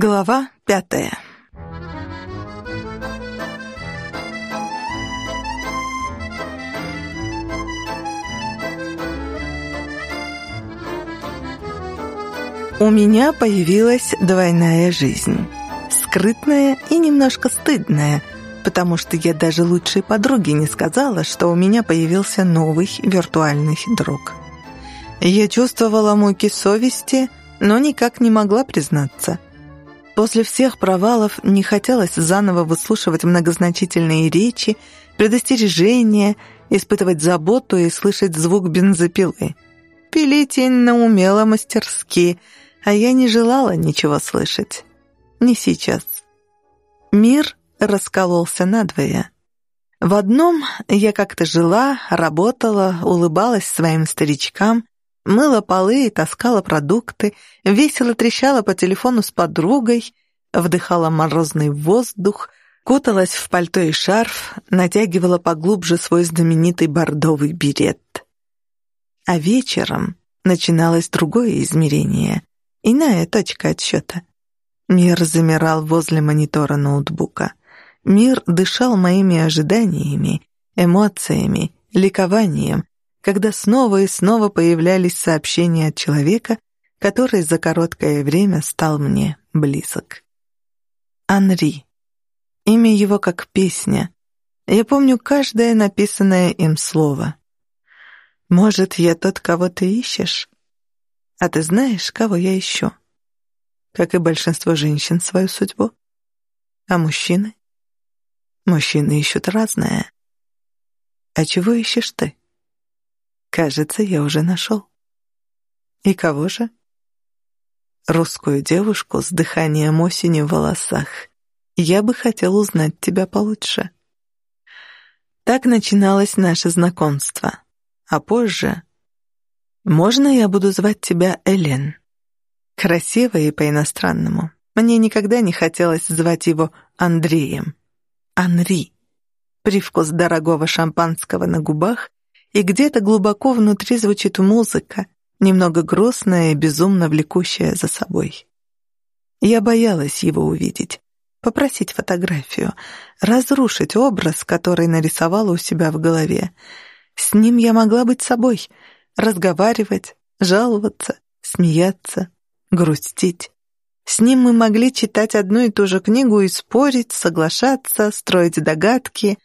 Глава пятая У меня появилась двойная жизнь. Скрытная и немножко стыдная, потому что я даже лучшей подруге не сказала, что у меня появился новый виртуальный друг. Я чувствовала муки совести, но никак не могла признаться. После всех провалов не хотелось заново выслушивать многозначительные речи, предостережения, испытывать заботу и слышать звук бензопилы. Пилить Инна умела мастерски, а я не желала ничего слышать. Не сейчас. Мир раскололся надвое. В одном я как-то жила, работала, улыбалась своим старичкам, мыла полы и таскала продукты, весело трещала по телефону с подругой, вдыхала морозный воздух, куталась в пальто и шарф, натягивала поглубже свой знаменитый бордовый берет. А вечером начиналось другое измерение, иная точка отсчета. Мир замирал возле монитора ноутбука. Мир дышал моими ожиданиями, эмоциями, ликованием, когда снова и снова появлялись сообщения от человека, который за короткое время стал мне близок. Анри. Имя его как песня. Я помню каждое написанное им слово. «Может, я тот, кого ты ищешь? А ты знаешь, кого я ищу?» Как и большинство женщин, свою судьбу. А мужчины? Мужчины ищут разное. А чего ищешь ты? Кажется, я уже нашел. И кого же? Русскую девушку с дыханием осени в волосах. Я бы хотел узнать тебя получше. Так начиналось наше знакомство. А позже... Можно я буду звать тебя Элен? Красиво и по-иностранному. Мне никогда не хотелось звать его Андреем. Анри. Привкус дорогого шампанского на губах и где-то глубоко внутри звучит музыка, немного грустная и безумно влекущая за собой. Я боялась его увидеть, попросить фотографию, разрушить образ, который нарисовала у себя в голове. С ним я могла быть собой, разговаривать, жаловаться, смеяться, грустить. С ним мы могли читать одну и ту же книгу и спорить, соглашаться, строить догадки.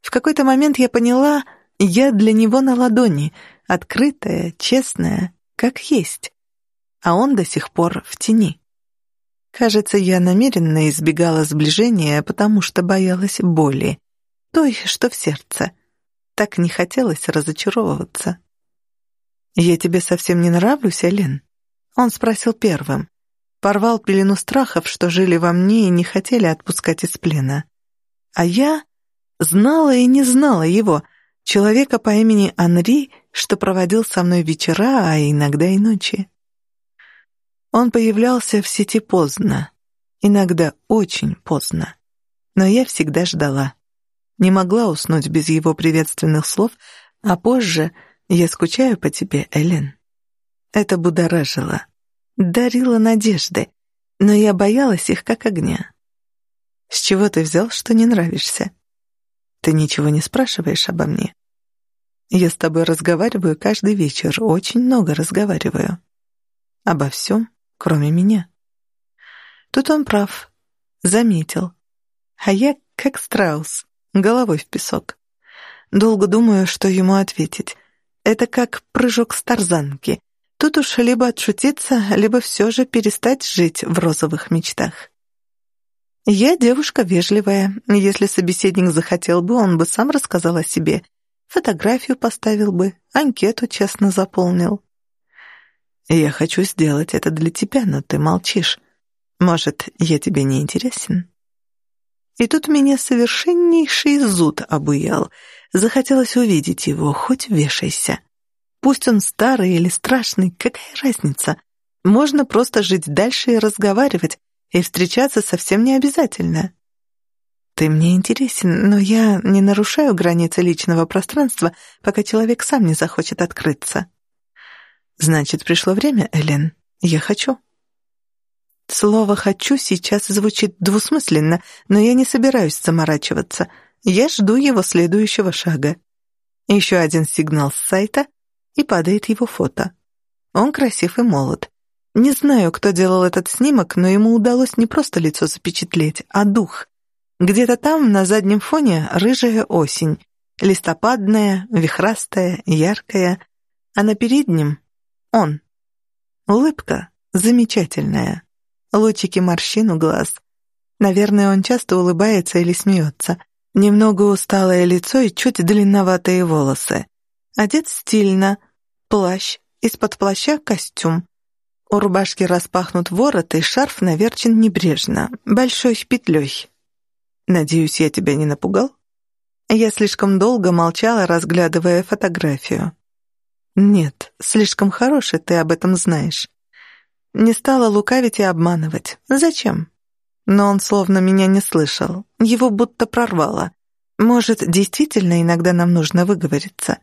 В какой-то момент я поняла — я для него на ладони, открытая, честная, как есть. А он до сих пор в тени. Кажется, я намеренно избегала сближения, потому что боялась боли. Той, что в сердце. Так не хотелось разочаровываться. «Я тебе совсем не нравлюсь, Элен?» Он спросил первым. Порвал пелену страхов, что жили во мне и не хотели отпускать из плена. А я знала и не знала его, Человека по имени Анри, что проводил со мной вечера, а иногда и ночи. Он появлялся в сети поздно, иногда очень поздно. Но я всегда ждала. Не могла уснуть без его приветственных слов, а позже «Я скучаю по тебе, Элен». Это будоражило, дарило надежды, но я боялась их как огня. «С чего ты взял, что не нравишься?» Ты ничего не спрашиваешь обо мне. Я с тобой разговариваю каждый вечер, очень много разговариваю. Обо всем, кроме меня. Тут он прав. Заметил. А я как страус, головой в песок. Долго думаю, что ему ответить. Это как прыжок с тарзанки. Тут уж либо отшутиться, либо все же перестать жить в розовых мечтах. Я девушка вежливая. Если собеседник захотел бы, он бы сам рассказал о себе. Фотографию поставил бы, анкету честно заполнил. Я хочу сделать это для тебя, но ты молчишь. Может, я тебе не интересен? И тут меня совершеннейший зуд обуял. Захотелось увидеть его, хоть вешайся. Пусть он старый или страшный, какая разница? Можно просто жить дальше и разговаривать, и встречаться совсем не обязательно. Ты мне интересен, но я не нарушаю границы личного пространства, пока человек сам не захочет открыться. Значит, пришло время, Элен. Я хочу. Слово «хочу» сейчас звучит двусмысленно, но я не собираюсь заморачиваться. Я жду его следующего шага. Еще один сигнал с сайта, и падает его фото. Он красив и молод. Не знаю, кто делал этот снимок, но ему удалось не просто лицо запечатлеть, а дух. Где-то там, на заднем фоне, рыжая осень, листопадная, вихрастая, яркая, а на переднем — он. Улыбка замечательная, лучики морщин у глаз. Наверное, он часто улыбается или смеется. Немного усталое лицо и чуть длинноватые волосы. Одет стильно, плащ, из-под плаща костюм. У рубашки распахнут ворот, и шарф наверчен небрежно, большой петлей. «Надеюсь, я тебя не напугал?» Я слишком долго молчала, разглядывая фотографию. «Нет, слишком хороший, ты об этом знаешь». Не стала лукавить и обманывать. Зачем? Но он словно меня не слышал. Его будто прорвало. Может, действительно иногда нам нужно выговориться.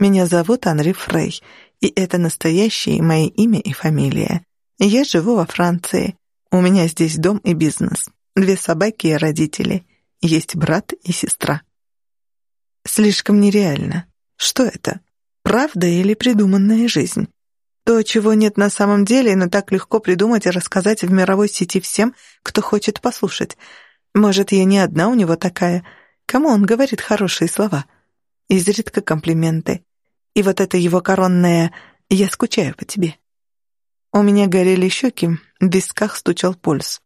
Меня зовут Анри Фрей, и это настоящее мое имя и фамилия. Я живу во Франции. У меня здесь дом и бизнес. Две собаки и родители. Есть брат и сестра. Слишком нереально. Что это? Правда или придуманная жизнь? То, чего нет на самом деле, но так легко придумать и рассказать в мировой сети всем, кто хочет послушать. Может, я не одна у него такая. Кому он говорит хорошие слова? Изредка комплименты. И вот это его коронное «я скучаю по тебе». У меня горели щеки, в висках стучал пульс.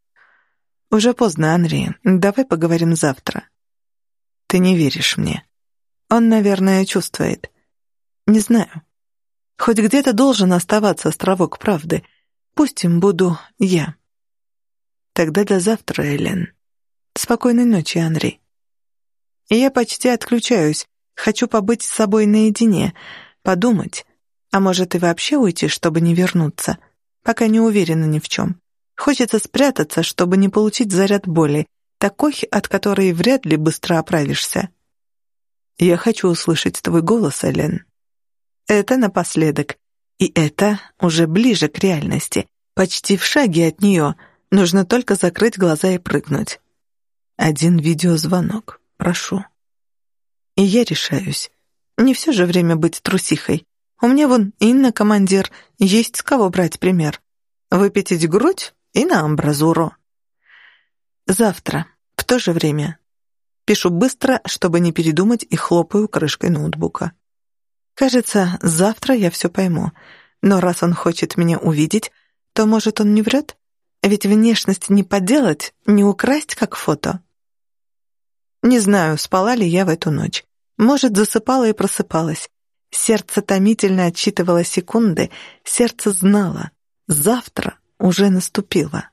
«Уже поздно, Анри. Давай поговорим завтра». «Ты не веришь мне». Он, наверное, чувствует. «Не знаю. Хоть где-то должен оставаться островок правды. Пусть им буду я». «Тогда до завтра, Элен. Спокойной ночи, Анри». И я почти отключаюсь. Хочу побыть с собой наедине, подумать. А может и вообще уйти, чтобы не вернуться. Пока не уверена ни в чем. Хочется спрятаться, чтобы не получить заряд боли, такой, от которой вряд ли быстро оправишься. Я хочу услышать твой голос, Элен. Это напоследок. И это уже ближе к реальности. Почти в шаге от нее. Нужно только закрыть глаза и прыгнуть. Один видеозвонок. Прошу. И я решаюсь. Не все же время быть трусихой. У меня вон Инна командир, есть с кого брать пример. Выпятить грудь и на амбразуру. Завтра, в то же время. Пишу быстро, чтобы не передумать, и хлопаю крышкой ноутбука. Кажется, завтра я все пойму. Но раз он хочет меня увидеть, то, может, он не врет? Ведь внешность не подделать, не украсть, как фото. Не знаю, спала ли я в эту ночь. Может, засыпала и просыпалась. Сердце томительно отсчитывало секунды, сердце знало. Завтра уже наступило.